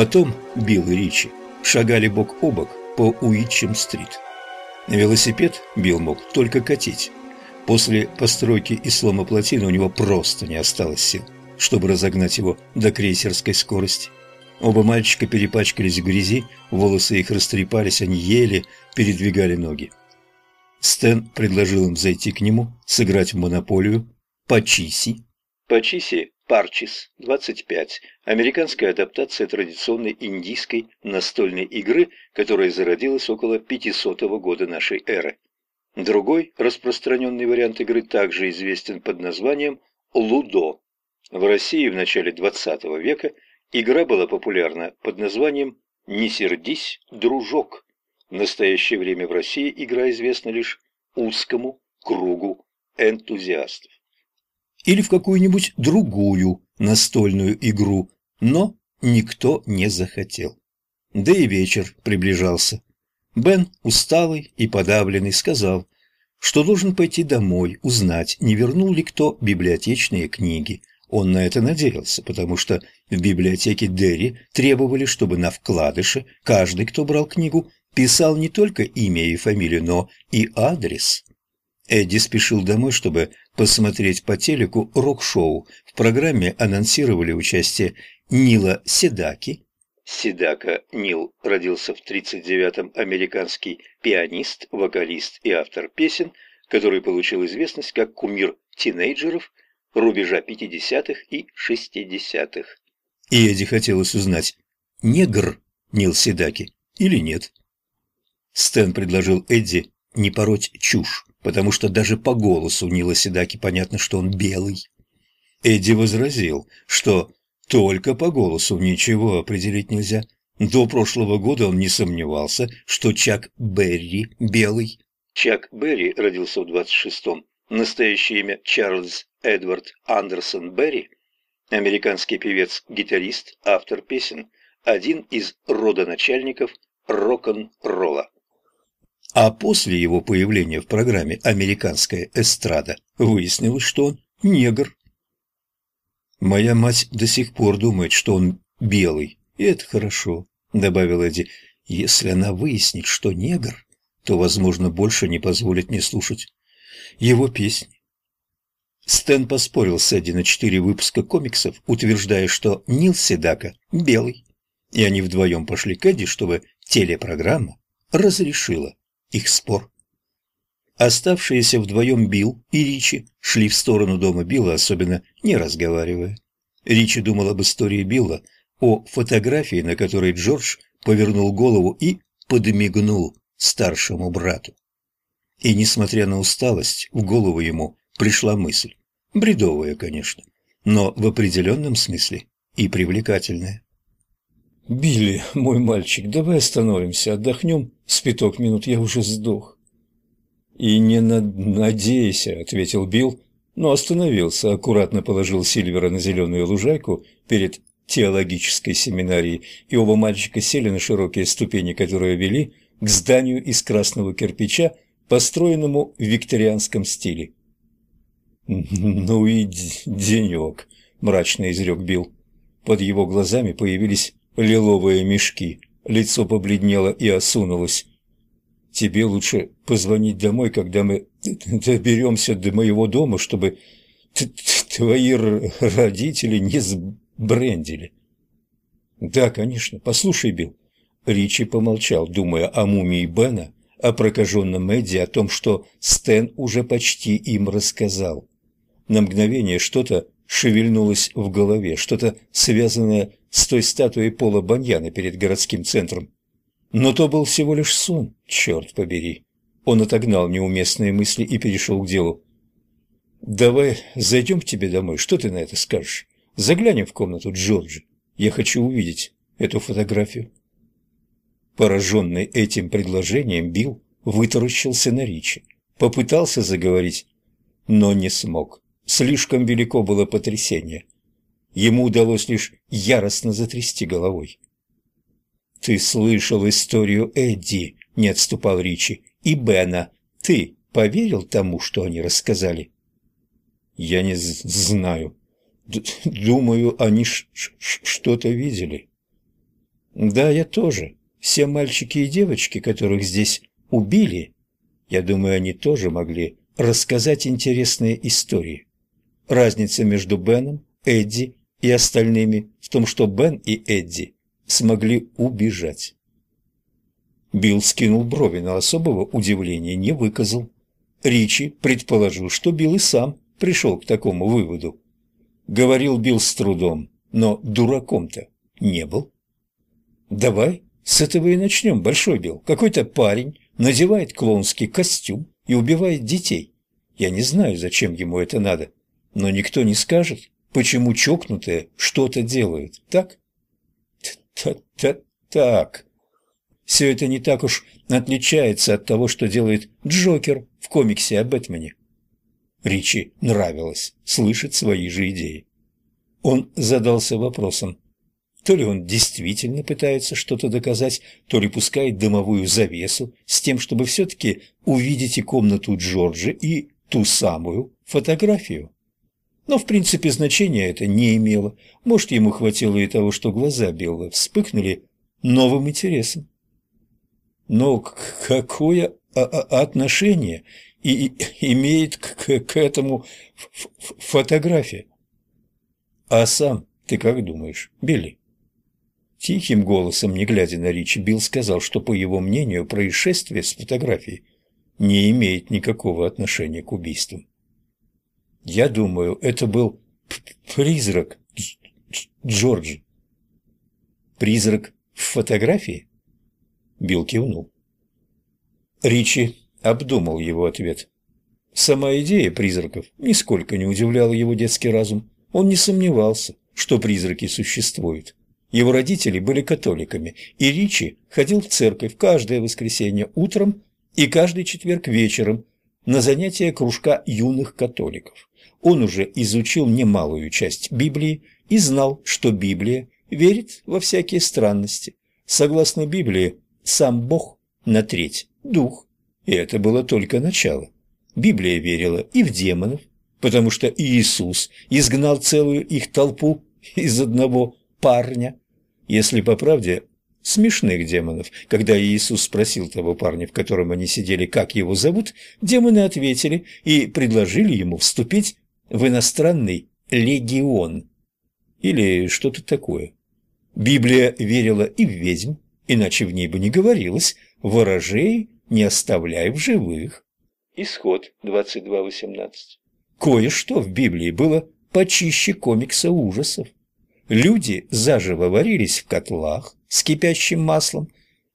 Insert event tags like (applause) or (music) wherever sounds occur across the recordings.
Потом Билл и Ричи шагали бок о бок по Уитчем-стрит. Велосипед Билл мог только катить. После постройки и слома плотины у него просто не осталось сил, чтобы разогнать его до крейсерской скорости. Оба мальчика перепачкались в грязи, волосы их растрепались, они еле передвигали ноги. Стэн предложил им зайти к нему, сыграть в монополию «Пачиси». «Пачиси» Парчис, 25. Американская адаптация традиционной индийской настольной игры, которая зародилась около 500 года нашей эры. Другой распространенный вариант игры также известен под названием «Лудо». В России в начале XX века игра была популярна под названием «Не сердись, дружок». В настоящее время в России игра известна лишь узкому кругу энтузиастов или в какую-нибудь другую настольную игру, но никто не захотел. Да и вечер приближался. Бен, усталый и подавленный, сказал, что должен пойти домой, узнать, не вернул ли кто библиотечные книги. Он на это надеялся, потому что в библиотеке Дерри требовали, чтобы на вкладыше каждый, кто брал книгу, писал не только имя и фамилию, но и адрес. Эдди спешил домой, чтобы посмотреть по телеку рок-шоу. В программе анонсировали участие Нила Седаки. Седака Нил родился в 39-м американский пианист, вокалист и автор песен, который получил известность как кумир тинейджеров рубежа 50-х и 60-х. И Эдди хотелось узнать, негр Нил Седаки или нет. Стэн предложил Эдди не пороть чушь потому что даже по голосу Нила Седаки понятно, что он белый. Эдди возразил, что только по голосу ничего определить нельзя. До прошлого года он не сомневался, что Чак Берри белый. Чак Берри родился в 26-м. Настоящее имя Чарльз Эдвард Андерсон Берри. Американский певец, гитарист, автор песен. Один из родоначальников рок-н-ролла. А после его появления в программе «Американская эстрада» выяснилось, что он негр. «Моя мать до сих пор думает, что он белый, и это хорошо», — добавил Эдди. «Если она выяснит, что негр, то, возможно, больше не позволит мне слушать его песни». Стэн поспорил с Эдди на четыре выпуска комиксов, утверждая, что Нил Седака белый. И они вдвоем пошли к Эдди, чтобы телепрограмма разрешила их спор. Оставшиеся вдвоем Билл и Ричи шли в сторону дома Билла, особенно не разговаривая. Ричи думал об истории Билла, о фотографии, на которой Джордж повернул голову и подмигнул старшему брату. И, несмотря на усталость, в голову ему пришла мысль. Бредовая, конечно, но в определенном смысле и привлекательная. «Билли, мой мальчик, давай остановимся, отдохнем с пяток минут, я уже сдох». «И не над... надейся», — ответил Билл, но остановился, аккуратно положил Сильвера на зеленую лужайку перед теологической семинарией, и оба мальчика сели на широкие ступени, которые вели к зданию из красного кирпича, построенному в викторианском стиле. «Ну и денек», — мрачно изрек Билл. Под его глазами появились лиловые мешки. Лицо побледнело и осунулось. «Тебе лучше позвонить домой, когда мы (laughs) доберемся до моего дома, чтобы твои родители не сбрендили». «Да, конечно. Послушай, Билл». Ричи помолчал, думая о мумии Бена, о прокаженном Эдди, о том, что Стэн уже почти им рассказал. На мгновение что-то шевельнулось в голове, что-то связанное с той статуей Пола Баньяна перед городским центром. Но то был всего лишь сон, черт побери. Он отогнал неуместные мысли и перешел к делу. «Давай зайдем к тебе домой, что ты на это скажешь? Заглянем в комнату Джорджа. Я хочу увидеть эту фотографию». Пораженный этим предложением, Билл вытаращился на Ричи. Попытался заговорить, но не смог. Слишком велико было потрясение. Ему удалось лишь яростно затрясти головой. «Ты слышал историю Эдди?» – не отступал Ричи. «И Бена. Ты поверил тому, что они рассказали?» «Я не знаю. Д думаю, они что-то видели». Да, я тоже. Все мальчики и девочки, которых здесь убили, я думаю, они тоже могли рассказать интересные истории. Разница между Беном, Эдди и остальными в том, что Бен и Эдди смогли убежать. Билл скинул брови, но особого удивления не выказал. Ричи предположил, что Билл и сам пришел к такому выводу. Говорил Билл с трудом, но дураком-то не был. «Давай с этого и начнем, Большой Билл. Какой-то парень надевает клоунский костюм и убивает детей. Я не знаю, зачем ему это надо, но никто не скажет, почему чокнутые что-то делают, так? Та-та-так. Все это не так уж отличается от того, что делает Джокер в комиксе о Бэтмене. Ричи нравилось слышать свои же идеи. Он задался вопросом, то ли он действительно пытается что-то доказать, то ли пускает дымовую завесу с тем, чтобы все-таки увидеть и комнату Джорджа, и ту самую фотографию. Но, в принципе, значения это не имело. Может, ему хватило и того, что глаза Белла вспыхнули новым интересом. Но какое отношение и имеет к, к этому фотография? А сам ты как думаешь, Билли? Тихим голосом, не глядя на Ричи, Билл сказал, что, по его мнению, происшествие с фотографией не имеет никакого отношения к убийствам. Я думаю, это был призрак Джорджи. Призрак в фотографии? Билл кивнул. Ричи обдумал его ответ. Сама идея призраков нисколько не удивляла его детский разум. Он не сомневался, что призраки существуют. Его родители были католиками, и Ричи ходил в церковь каждое воскресенье утром и каждый четверг вечером на занятия кружка юных католиков. Он уже изучил немалую часть Библии и знал, что Библия верит во всякие странности. Согласно Библии, сам Бог на треть – дух, и это было только начало. Библия верила и в демонов, потому что Иисус изгнал целую их толпу (laughs) из одного парня, если по правде, смешных демонов. Когда Иисус спросил того парня, в котором они сидели, как его зовут, демоны ответили и предложили ему вступить в иностранный легион или что-то такое. Библия верила и в ведьм, иначе в ней бы не говорилось «ворожей не оставляй в живых». Исход 22.18. Кое-что в Библии было почище комикса ужасов. Люди заживо варились в котлах с кипящим маслом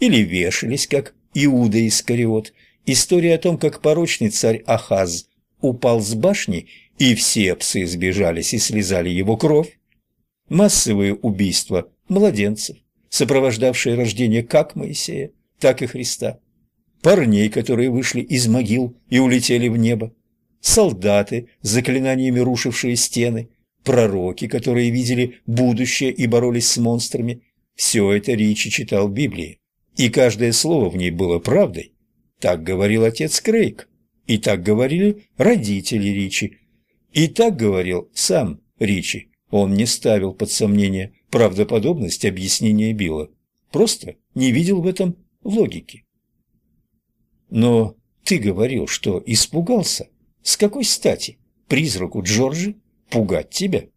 или вешались, как Иуда Искариот. История о том, как порочный царь Ахаз упал с башни, и все псы сбежались и слезали его кровь. Массовые убийства младенцев, сопровождавшие рождение как Моисея, так и Христа. Парней, которые вышли из могил и улетели в небо. Солдаты, заклинаниями рушившие стены – пророки, которые видели будущее и боролись с монстрами. Все это Ричи читал в Библии, и каждое слово в ней было правдой. Так говорил отец Крейг, и так говорили родители Ричи, и так говорил сам Ричи. Он не ставил под сомнение правдоподобность объяснения Билла, просто не видел в этом логики. Но ты говорил, что испугался. С какой стати? Призраку Джорджи пугать тебя?»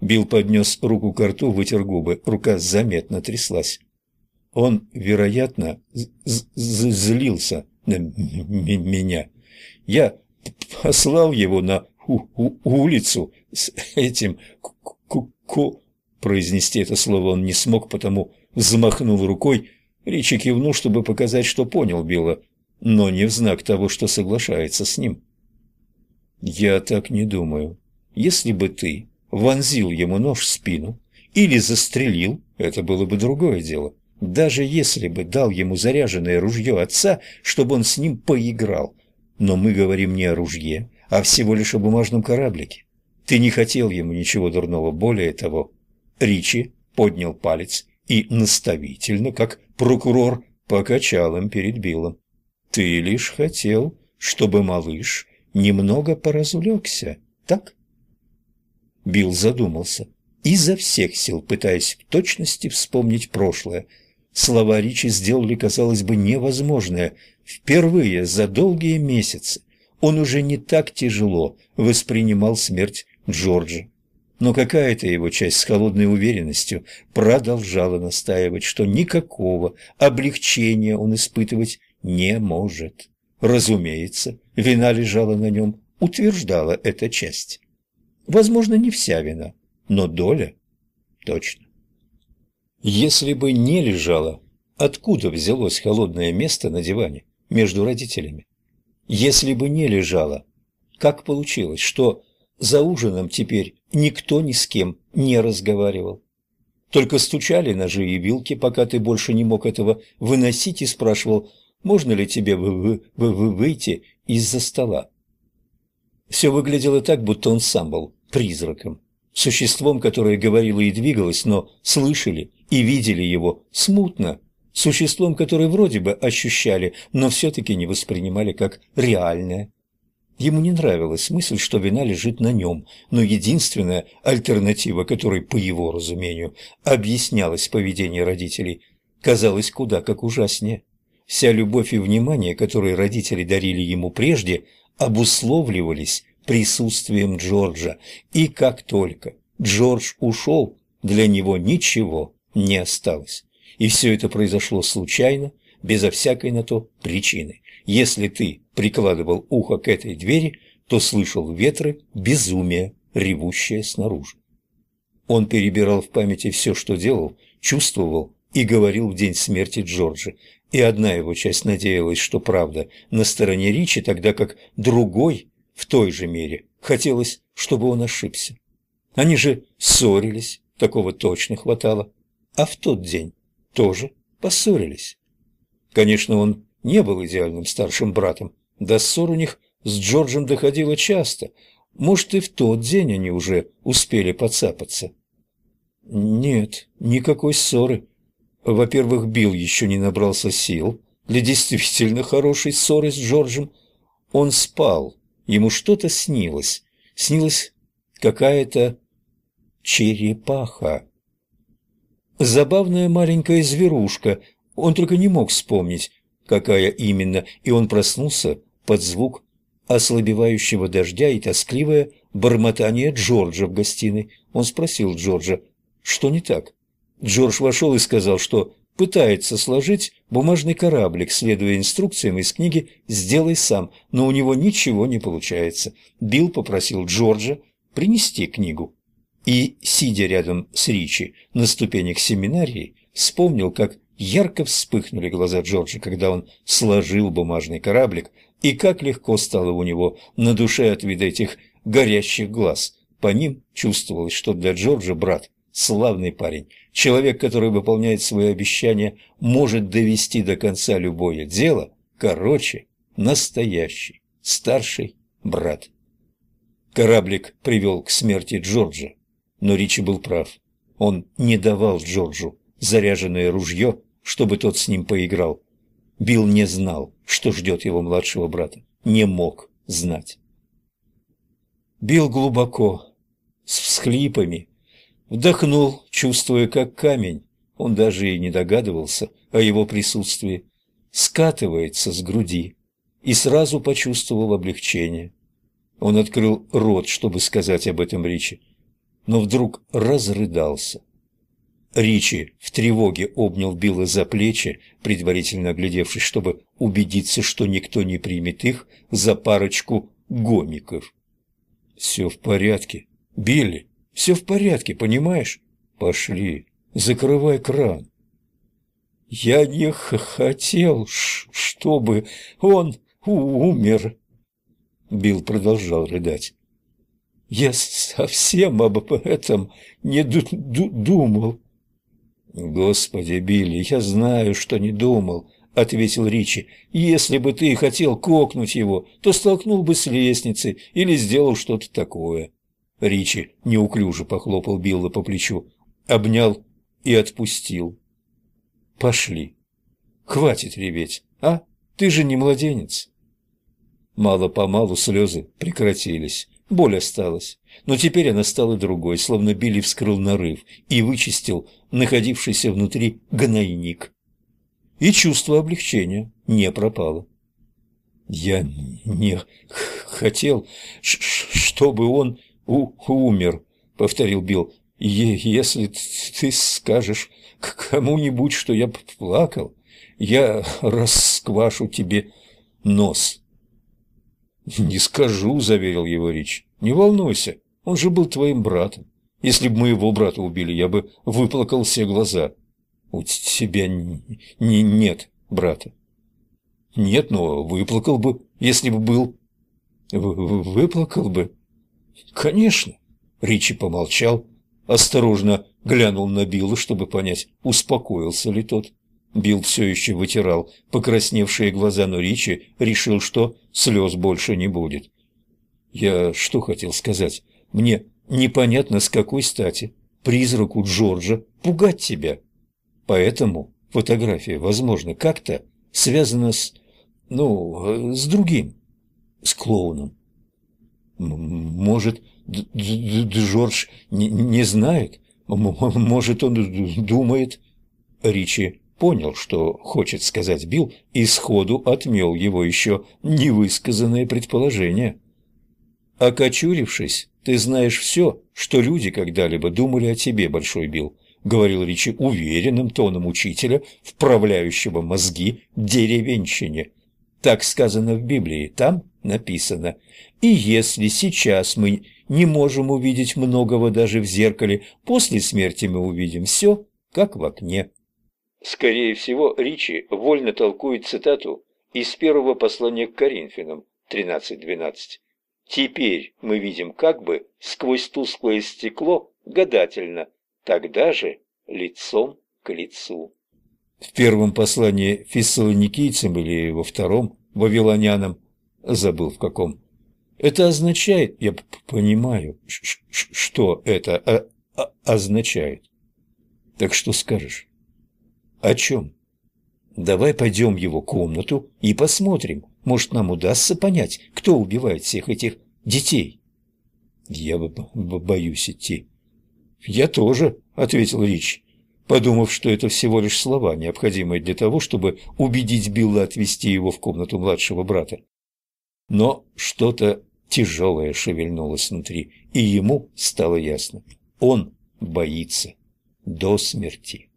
Билл поднес руку к рту, вытер губы, рука заметно тряслась. Он, вероятно, злился на меня. Я послал его на улицу с этим ку-ку. Произнести это слово он не смог, потому взмахнул рукой. Ричи кивнул, чтобы показать, что понял Билла, но не в знак того, что соглашается с ним. «Я так не думаю. Если бы ты вонзил ему нож в спину или застрелил, это было бы другое дело. Даже если бы дал ему заряженное ружье отца, чтобы он с ним поиграл. Но мы говорим не о ружье, а всего лишь о бумажном кораблике. Ты не хотел ему ничего дурного, более того. Ричи поднял палец и наставительно, как прокурор, покачал им перед Биллом. Ты лишь хотел, чтобы малыш немного поразвлекся, так? Билл задумался. изо всех сил пытаясь в точности вспомнить прошлое. Слова Ричи сделали, казалось бы, невозможное. Впервые за долгие месяцы он уже не так тяжело воспринимал смерть Джорджа. Но какая-то его часть с холодной уверенностью продолжала настаивать, что никакого облегчения он испытывать не может. Разумеется, вина лежала на нем, утверждала эта часть. Возможно, не вся вина, но доля точно. Если бы не лежала, откуда взялось холодное место на диване между родителями? Если бы не лежала, как получилось, что за ужином теперь никто ни с кем не разговаривал? Только стучали ножи и вилки, пока ты больше не мог этого выносить и спрашивал, можно ли тебе вы -вы -вы -вы выйти из-за стола. Все выглядело так, будто он сам был призраком, существом, которое говорило и двигалось, но слышали и видели его смутно, существом, которое вроде бы ощущали, но все-таки не воспринимали как реальное. Ему не нравилась мысль, что вина лежит на нем, но единственная альтернатива, которой, по его разумению, объяснялось поведение родителей, казалась куда как ужаснее. Вся любовь и внимание, которые родители дарили ему прежде, обусловливались присутствием Джорджа, и как только Джордж ушел, для него ничего не осталось. И все это произошло случайно, безо всякой на то причины. Если ты прикладывал ухо к этой двери, то слышал ветры безумия, ревущее снаружи. Он перебирал в памяти все, что делал, чувствовал и говорил в день смерти Джорджа, и одна его часть надеялась, что правда на стороне Ричи, тогда как другой в той же мере хотелось, чтобы он ошибся. Они же ссорились, такого точно хватало, а в тот день тоже поссорились. Конечно, он не был идеальным старшим братом, до ссор у них с Джорджем доходило часто, может, и в тот день они уже успели подцапаться. Нет, никакой ссоры. Во-первых, Билл еще не набрался сил для действительно хорошей ссоры с Джорджем. Он спал, ему что-то снилось. Снилась какая-то черепаха. Забавная маленькая зверушка, он только не мог вспомнить, какая именно, и он проснулся под звук ослабевающего дождя и тоскливое бормотание Джорджа в гостиной. Он спросил Джорджа, что не так. Джордж вошел и сказал, что пытается сложить бумажный кораблик, следуя инструкциям из книги «Сделай сам», но у него ничего не получается. Билл попросил Джорджа принести книгу. И, сидя рядом с Ричи на ступенях семинарии, вспомнил, как ярко вспыхнули глаза Джорджа, когда он сложил бумажный кораблик, и как легко стало у него на душе от вида этих горящих глаз. По ним чувствовалось, что для Джорджа брат славный парень, человек, который выполняет свои обещания, может довести до конца любое дело, короче, настоящий, старший брат. Кораблик привел к смерти Джорджа, но Ричи был прав. Он не давал Джорджу заряженное ружье, чтобы тот с ним поиграл. Билл не знал, что ждет его младшего брата, не мог знать. Билл глубоко, с всхлипами, Вдохнул, чувствуя, как камень, он даже и не догадывался о его присутствии, скатывается с груди, и сразу почувствовал облегчение. Он открыл рот, чтобы сказать об этом Ричи, но вдруг разрыдался. Ричи в тревоге обнял Билла за плечи, предварительно оглядевшись, чтобы убедиться, что никто не примет их за парочку гомиков. «Все в порядке. Билли, все в порядке, понимаешь? Пошли, закрывай кран. Я не хотел, чтобы он умер. Билл продолжал рыдать. Я совсем об этом не думал. Господи, Билли, я знаю, что не думал, ответил Ричи. Если бы ты хотел кокнуть его, то столкнул бы с лестницы или сделал что-то такое. Ричи неуклюже похлопал Билла по плечу, обнял и отпустил. «Пошли. Хватит реветь, а? Ты же не младенец». Мало-помалу слезы прекратились. Боль осталась, но теперь она стала другой, словно Билли вскрыл нарыв и вычистил находившийся внутри гнойник. И чувство облегчения не пропало. «Я не хотел, чтобы он умер», — повторил Билл. «Если ты скажешь кому-нибудь, что я плакал, я расквашу тебе нос». «Не скажу», — заверил его Рич. «Не волнуйся, он же был твоим братом. Если бы моего брата убили, я бы выплакал все глаза. У тебя не нет брата». «Нет, но выплакал бы, если бы был». В «Выплакал бы?» «Конечно». Ричи помолчал, осторожно глянул на Билла, чтобы понять, успокоился ли тот. Билл все еще вытирал покрасневшие глаза, но Ричи решил, что слез больше не будет. Я что хотел сказать? Мне непонятно, с какой стати призраку Джорджа пугать тебя. Поэтому фотография, возможно, как-то связана с... ну, с другим, с клоуном. Может, Джордж не, не знает? Может, он думает... Ричи понял, что хочет сказать Билл, и сходу отмел его еще невысказанное предположение. «Окочурившись, ты знаешь все, что люди когда-либо думали о тебе, Большой Билл», — говорил Ричи уверенным тоном учителя, вправляющего мозги деревенщине. «Так сказано в Библии, там написано. И если сейчас мы не можем увидеть многого даже в зеркале, после смерти мы увидим все, как в окне». Скорее всего, Ричи вольно толкует цитату из первого послания к Коринфянам 13.12. «Теперь мы видим как бы сквозь тусклое стекло гадательно, тогда же лицом к лицу». В первом послании фессалоникийцам или во втором вавилонянам, забыл в каком. Это означает, я понимаю, что это а, а, означает. Так что скажешь? «О чем?» «Давай пойдем в его комнату и посмотрим. Может, нам удастся понять, кто убивает всех этих детей?» «Я боюсь идти». «Я тоже», — ответил Рич, подумав, что это всего лишь слова, необходимые для того, чтобы убедить Билла отвезти его в комнату младшего брата. Но что-то тяжелое шевельнулось внутри, и ему стало ясно. Он боится до смерти.